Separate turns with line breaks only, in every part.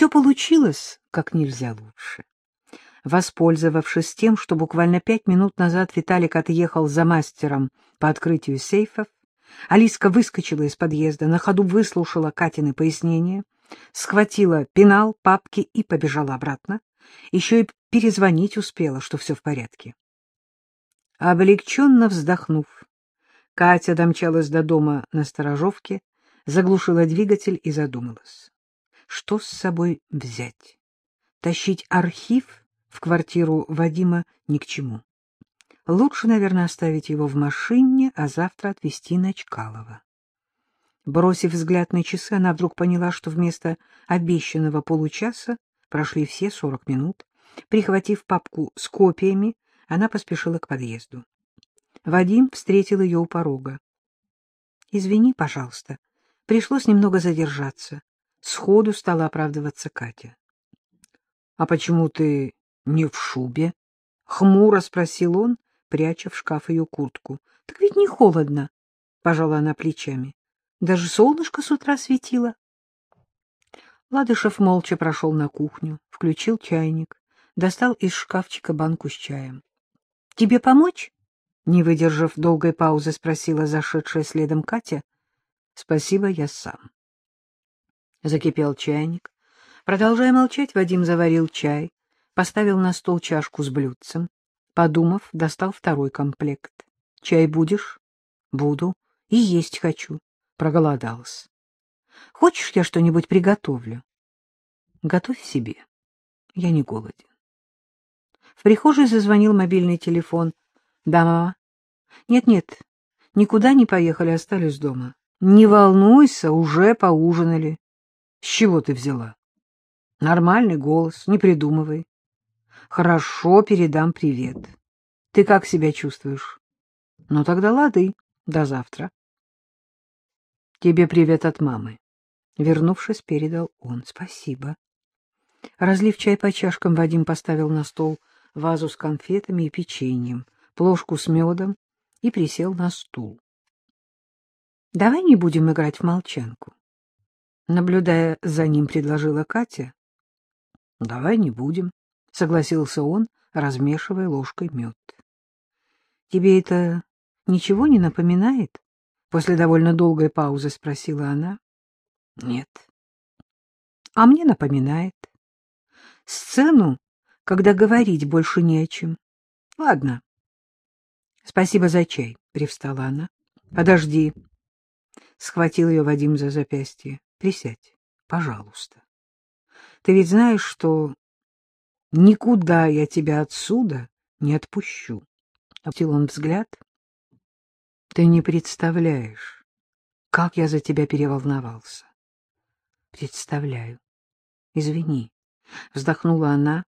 все получилось как нельзя лучше. Воспользовавшись тем, что буквально пять минут назад Виталик отъехал за мастером по открытию сейфов, Алиска выскочила из подъезда, на ходу выслушала Катины пояснения, схватила пенал, папки и побежала обратно. Еще и перезвонить успела, что все в порядке. Облегченно вздохнув, Катя домчалась до дома на сторожовке, заглушила двигатель и задумалась. Что с собой взять? Тащить архив в квартиру Вадима ни к чему. Лучше, наверное, оставить его в машине, а завтра отвезти на Чкалова. Бросив взгляд на часы, она вдруг поняла, что вместо обещанного получаса прошли все сорок минут. Прихватив папку с копиями, она поспешила к подъезду. Вадим встретил ее у порога. — Извини, пожалуйста, пришлось немного задержаться. Сходу стала оправдываться Катя. — А почему ты не в шубе? — хмуро спросил он, пряча в шкаф ее куртку. — Так ведь не холодно, — пожала она плечами. Даже солнышко с утра светило. Ладышев молча прошел на кухню, включил чайник, достал из шкафчика банку с чаем. — Тебе помочь? — не выдержав долгой паузы, спросила зашедшая следом Катя. — Спасибо, я сам. Закипел чайник. Продолжая молчать, Вадим заварил чай, поставил на стол чашку с блюдцем. Подумав, достал второй комплект. — Чай будешь? — Буду. И есть хочу. Проголодался. — Хочешь, я что-нибудь приготовлю? — Готовь себе. Я не голоден. В прихожей зазвонил мобильный телефон. — Да, мама. Нет, — Нет-нет, никуда не поехали, остались дома. — Не волнуйся, уже поужинали. — С чего ты взяла? — Нормальный голос, не придумывай. — Хорошо, передам привет. Ты как себя чувствуешь? — Ну тогда лады, до завтра. — Тебе привет от мамы. Вернувшись, передал он. — Спасибо. Разлив чай по чашкам, Вадим поставил на стол вазу с конфетами и печеньем, плошку с медом и присел на стул. — Давай не будем играть в молчанку. Наблюдая за ним, предложила Катя. — Давай не будем, — согласился он, размешивая ложкой мед. — Тебе это ничего не напоминает? После довольно долгой паузы спросила она. — Нет. — А мне напоминает. Сцену, когда говорить больше не о чем. — Ладно. — Спасибо за чай, — привстала она. — Подожди. Схватил ее Вадим за запястье. Присядь, пожалуйста. Ты ведь знаешь, что никуда я тебя отсюда не отпущу. Опустил он взгляд. Ты не представляешь, как я за тебя переволновался. Представляю. Извини. Вздохнула она,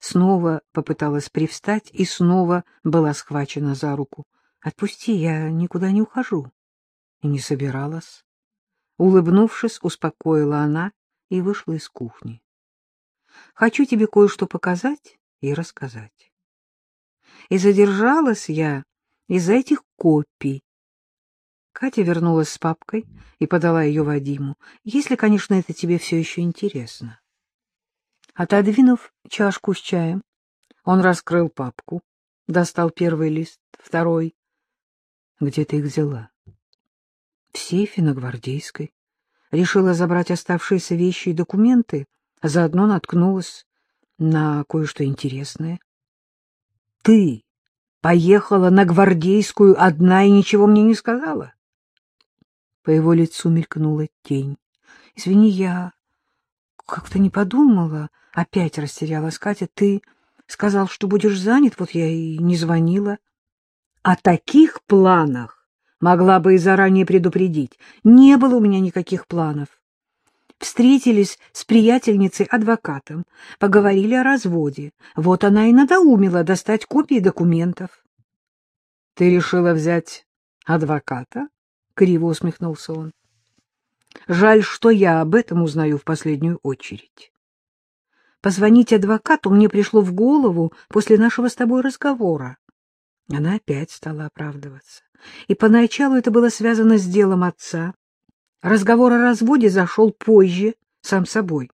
снова попыталась привстать и снова была схвачена за руку. Отпусти, я никуда не ухожу. И не собиралась. Улыбнувшись, успокоила она и вышла из кухни. Хочу тебе кое-что показать и рассказать. И задержалась я из-за этих копий. Катя вернулась с папкой и подала ее Вадиму, если, конечно, это тебе все еще интересно. Отодвинув чашку с чаем, он раскрыл папку, достал первый лист, второй. Где ты их взяла? В сейфе на Гвардейской. Решила забрать оставшиеся вещи и документы, а заодно наткнулась на кое-что интересное. — Ты поехала на Гвардейскую одна и ничего мне не сказала? По его лицу мелькнула тень. — Извини, я как-то не подумала. Опять растерялась Катя. Ты сказал, что будешь занят, вот я и не звонила. — О таких планах Могла бы и заранее предупредить. Не было у меня никаких планов. Встретились с приятельницей-адвокатом, поговорили о разводе. Вот она и надоумила достать копии документов. — Ты решила взять адвоката? — криво усмехнулся он. — Жаль, что я об этом узнаю в последнюю очередь. Позвонить адвокату мне пришло в голову после нашего с тобой разговора. Она опять стала оправдываться. И поначалу это было связано с делом отца. Разговор о разводе зашел позже, сам собой.